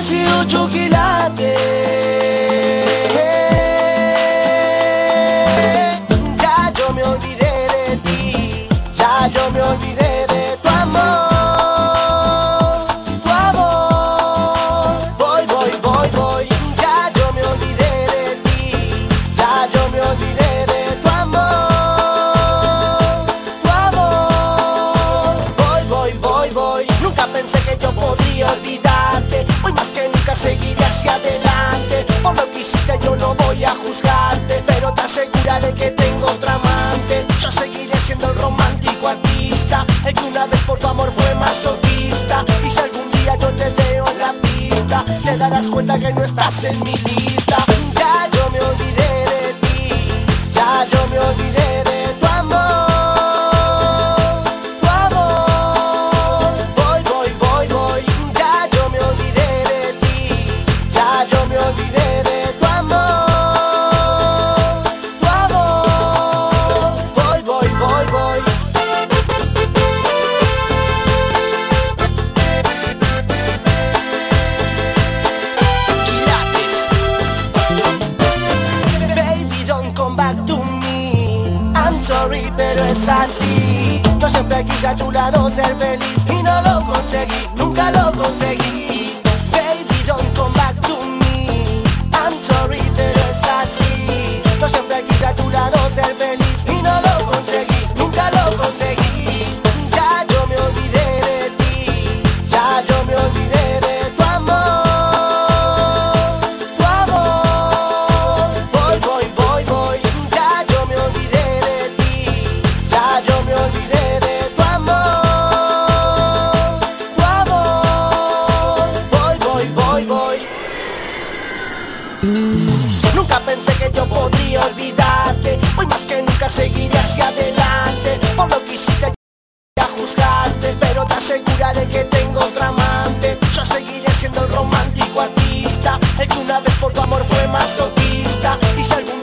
18 quilates. Voy a juzgarte, pero te aseguraré que tengo otra amante. Yo seguiré siendo el romántico artista, el que una vez por tu amor fue masoquista. Y si algún día yo te veo en la pista, te darás cuenta que no estás en mi lista. Ya yo me olvidé de ti, ya yo me olvidé de tu amor, tu amor. Pero es así. Yo siempre quise a tu lado ser feliz y no lo conseguí, nunca lo conseguí. Nunca pensé que yo podría olvidarte. Hoy más que nunca seguiré hacia adelante. Por lo que hiciste a juzgarte. Pero te aseguraré que tengo otra amante. Yo seguiré siendo el romántico artista. El que una vez por tu amor fue masoquista. Y si algún